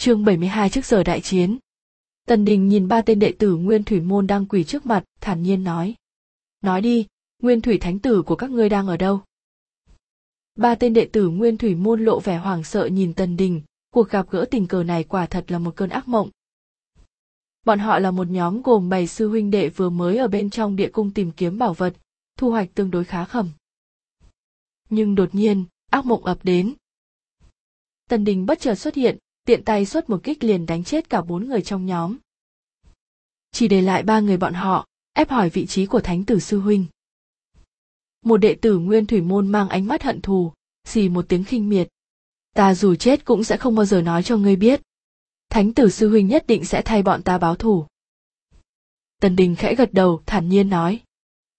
chương 72 trước giờ đại chiến. Tần Đình nhìn ba tên đệ tử Nguyên Thủy Môn đang quỳ trước mặt, thản nhiên nói. Nói đi, Nguyên Thủy Thánh Tử của các ngươi đang ở đâu? Ba tên đệ tử Nguyên Thủy Môn lộ vẻ hoảng sợ nhìn Tần Đình, cuộc gặp gỡ tình cờ này quả thật là một cơn ác mộng. Bọn họ là một nhóm gồm bảy sư huynh đệ vừa mới ở bên trong địa cung tìm kiếm bảo vật, thu hoạch tương đối khá khẩm. Nhưng đột nhiên, ác mộng ập đến. Tần Đình bất chợt xuất hiện, tiện tay xuất một kích liền đánh chết cả bốn người trong nhóm. Chỉ để lại ba người bọn họ, ép hỏi vị trí của thánh tử sư huynh. Một đệ tử nguyên thủy môn mang ánh mắt hận thù, xì một tiếng khinh miệt. Ta dù chết cũng sẽ không bao giờ nói cho ngươi biết. Thánh tử sư huynh nhất định sẽ thay bọn ta báo thù. Tần Đình khẽ gật đầu, thản nhiên nói.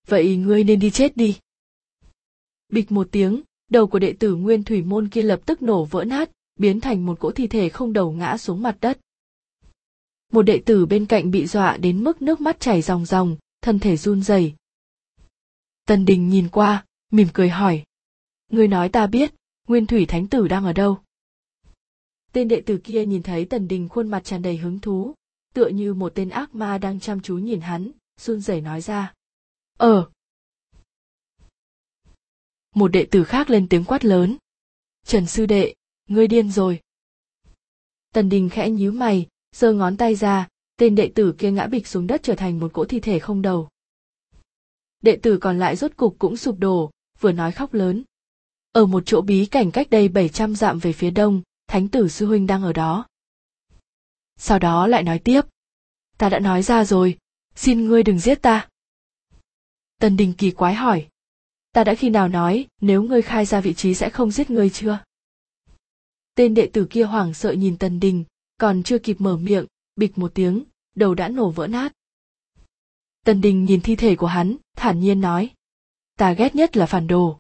Vậy ngươi nên đi chết đi. Bịch một tiếng, đầu của đệ tử nguyên thủy môn kia lập tức nổ vỡ nát, biến thành một cỗ thi thể không đầu ngã xuống mặt đất. Một đệ tử bên cạnh bị dọa đến mức nước mắt chảy ròng ròng, thân thể run rẩy. Tần Đình nhìn qua, mỉm cười hỏi. Ngươi nói ta biết, Nguyên Thủy Thánh Tử đang ở đâu? Tên đệ tử kia nhìn thấy Tần Đình khuôn mặt tràn đầy hứng thú, tựa như một tên ác ma đang chăm chú nhìn hắn, run rẩy nói ra. Ờ. Một đệ tử khác lên tiếng quát lớn. Trần sư đệ, ngươi điên rồi. Tần Đình khẽ nhíu mày, giơ ngón tay ra, tên đệ tử kia ngã bịch xuống đất trở thành một cỗ thi thể không đầu. Đệ tử còn lại rốt cục cũng sụp đổ, vừa nói khóc lớn. Ở một chỗ bí cảnh cách đây 700 dặm về phía đông, thánh tử sư huynh đang ở đó. Sau đó lại nói tiếp. Ta đã nói ra rồi, xin ngươi đừng giết ta. Tần Đình kỳ quái hỏi. Ta đã khi nào nói, nếu ngươi khai ra vị trí sẽ không giết ngươi chưa? Tên đệ tử kia hoảng sợ nhìn Tần Đình, còn chưa kịp mở miệng, bịch một tiếng, đầu đã nổ vỡ nát. Tần Đình nhìn thi thể của hắn, thản nhiên nói. Ta ghét nhất là phản đồ.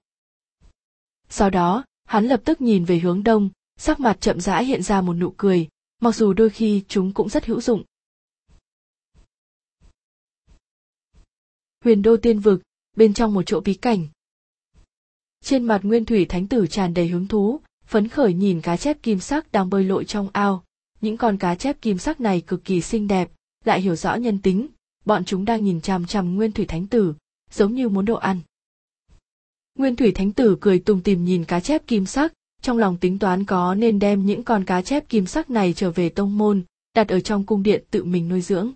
Sau đó, hắn lập tức nhìn về hướng đông, sắc mặt chậm rãi hiện ra một nụ cười, mặc dù đôi khi chúng cũng rất hữu dụng. Huyền đô tiên vực, bên trong một chỗ bí cảnh. Trên mặt Nguyên Thủy Thánh Tử tràn đầy hứng thú, phấn khởi nhìn cá chép kim sắc đang bơi lội trong ao. Những con cá chép kim sắc này cực kỳ xinh đẹp, lại hiểu rõ nhân tính, bọn chúng đang nhìn chằm chằm Nguyên Thủy Thánh Tử, giống như muốn đồ ăn. Nguyên Thủy Thánh Tử cười tùng tìm nhìn cá chép kim sắc, trong lòng tính toán có nên đem những con cá chép kim sắc này trở về tông môn, đặt ở trong cung điện tự mình nuôi dưỡng.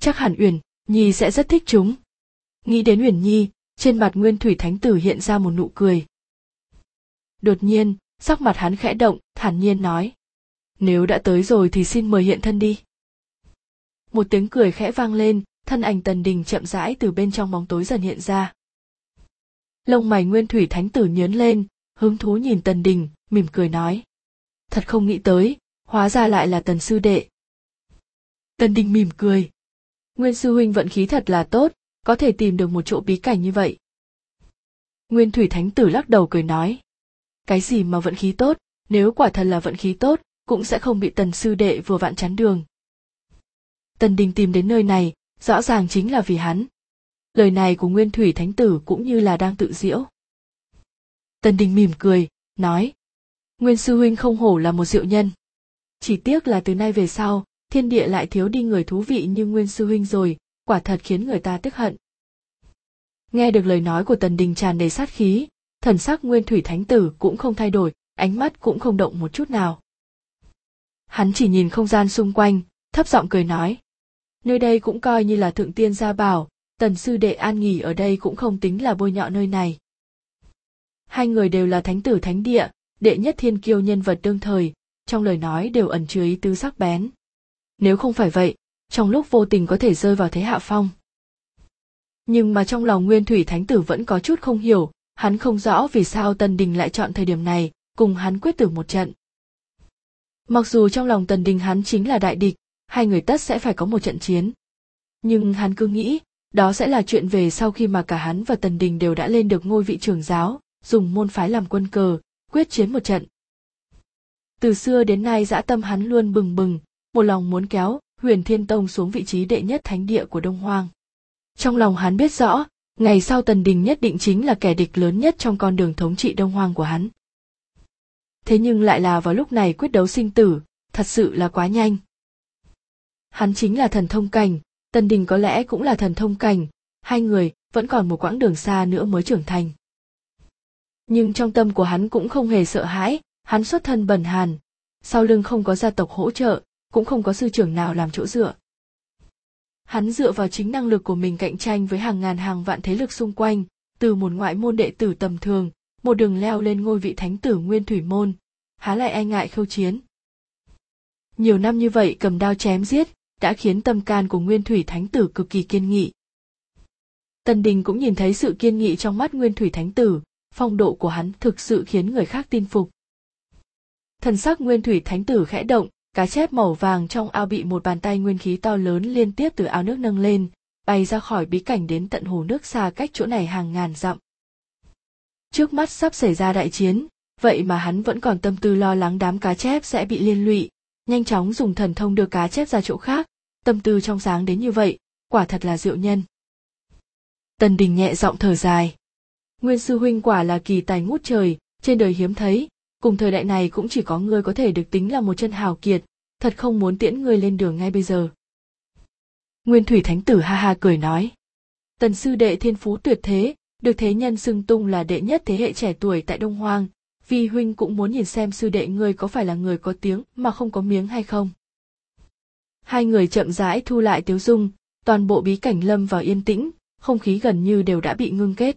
Chắc hẳn Uyển, Nhi sẽ rất thích chúng. Nghĩ đến Uyển Nhi, trên mặt Nguyên Thủy Thánh Tử hiện ra một nụ cười. Đột nhiên, sắc mặt hắn khẽ động, thản nhiên nói. Nếu đã tới rồi thì xin mời hiện thân đi. Một tiếng cười khẽ vang lên, thân ảnh tần đình chậm rãi từ bên trong bóng tối dần hiện ra. Lông mày nguyên thủy thánh tử nhớn lên, hứng thú nhìn tần đình, mỉm cười nói. Thật không nghĩ tới, hóa ra lại là tần sư đệ. Tần đình mỉm cười. Nguyên sư huynh vận khí thật là tốt, có thể tìm được một chỗ bí cảnh như vậy. Nguyên thủy thánh tử lắc đầu cười nói. Cái gì mà vận khí tốt, nếu quả thật là vận khí tốt, cũng sẽ không bị tần sư đệ vừa vặn chắn đường. Tần Đình tìm đến nơi này, rõ ràng chính là vì hắn. Lời này của Nguyên Thủy Thánh Tử cũng như là đang tự diễu. Tần Đình mỉm cười, nói. Nguyên Sư Huynh không hổ là một diệu nhân. Chỉ tiếc là từ nay về sau, thiên địa lại thiếu đi người thú vị như Nguyên Sư Huynh rồi, quả thật khiến người ta tức hận. Nghe được lời nói của Tần Đình tràn đầy sát khí, thần sắc Nguyên Thủy Thánh Tử cũng không thay đổi, ánh mắt cũng không động một chút nào. Hắn chỉ nhìn không gian xung quanh, thấp giọng cười nói. Nơi đây cũng coi như là thượng tiên gia bảo, tần sư đệ an nghỉ ở đây cũng không tính là bôi nhọ nơi này. Hai người đều là thánh tử thánh địa, đệ nhất thiên kiêu nhân vật đương thời, trong lời nói đều ẩn chứa ý tứ sắc bén. Nếu không phải vậy, trong lúc vô tình có thể rơi vào thế hạ phong. Nhưng mà trong lòng Nguyên Thủy Thánh Tử vẫn có chút không hiểu, hắn không rõ vì sao Tần Đình lại chọn thời điểm này, cùng hắn quyết tử một trận. Mặc dù trong lòng Tần Đình hắn chính là đại địch, hai người tất sẽ phải có một trận chiến. Nhưng hắn cứ nghĩ, đó sẽ là chuyện về sau khi mà cả hắn và Tần Đình đều đã lên được ngôi vị trưởng giáo, dùng môn phái làm quân cờ, quyết chiến một trận. Từ xưa đến nay dã tâm hắn luôn bừng bừng, một lòng muốn kéo Huyền Thiên Tông xuống vị trí đệ nhất thánh địa của Đông Hoang. Trong lòng hắn biết rõ, ngày sau Tần Đình nhất định chính là kẻ địch lớn nhất trong con đường thống trị Đông Hoang của hắn. Thế nhưng lại là vào lúc này quyết đấu sinh tử, thật sự là quá nhanh. Hắn chính là thần thông cảnh, Tần Đình có lẽ cũng là thần thông cảnh, hai người vẫn còn một quãng đường xa nữa mới trưởng thành. Nhưng trong tâm của hắn cũng không hề sợ hãi, hắn xuất thân bần hàn, sau lưng không có gia tộc hỗ trợ, cũng không có sư trưởng nào làm chỗ dựa. Hắn dựa vào chính năng lực của mình cạnh tranh với hàng ngàn hàng vạn thế lực xung quanh, từ một ngoại môn đệ tử tầm thường, một đường leo lên ngôi vị thánh tử nguyên thủy môn, há lại ai ngại khâu chiến. Nhiều năm như vậy cầm đao chém giết, đã khiến tâm can của nguyên thủy thánh tử cực kỳ kiên nghị. Tần Đình cũng nhìn thấy sự kiên nghị trong mắt nguyên thủy thánh tử, phong độ của hắn thực sự khiến người khác tin phục. Thần sắc nguyên thủy thánh tử khẽ động, cá chép màu vàng trong ao bị một bàn tay nguyên khí to lớn liên tiếp từ ao nước nâng lên, bay ra khỏi bí cảnh đến tận hồ nước xa cách chỗ này hàng ngàn dặm. Trước mắt sắp xảy ra đại chiến, vậy mà hắn vẫn còn tâm tư lo lắng đám cá chép sẽ bị liên lụy, nhanh chóng dùng thần thông đưa cá chép ra chỗ khác, tâm tư trong sáng đến như vậy, quả thật là diệu nhân. Tần Đình nhẹ giọng thở dài. Nguyên sư huynh quả là kỳ tài ngút trời, trên đời hiếm thấy, cùng thời đại này cũng chỉ có ngươi có thể được tính là một chân hào kiệt, thật không muốn tiễn ngươi lên đường ngay bây giờ. Nguyên Thủy Thánh Tử ha ha cười nói. Tần sư đệ thiên phú tuyệt thế, được thế nhân xưng tung là đệ nhất thế hệ trẻ tuổi tại Đông Hoang, vi huynh cũng muốn nhìn xem sư đệ ngươi có phải là người có tiếng mà không có miếng hay không. Hai người chậm rãi thu lại tiếu dung, toàn bộ bí cảnh lâm vào yên tĩnh, không khí gần như đều đã bị ngưng kết.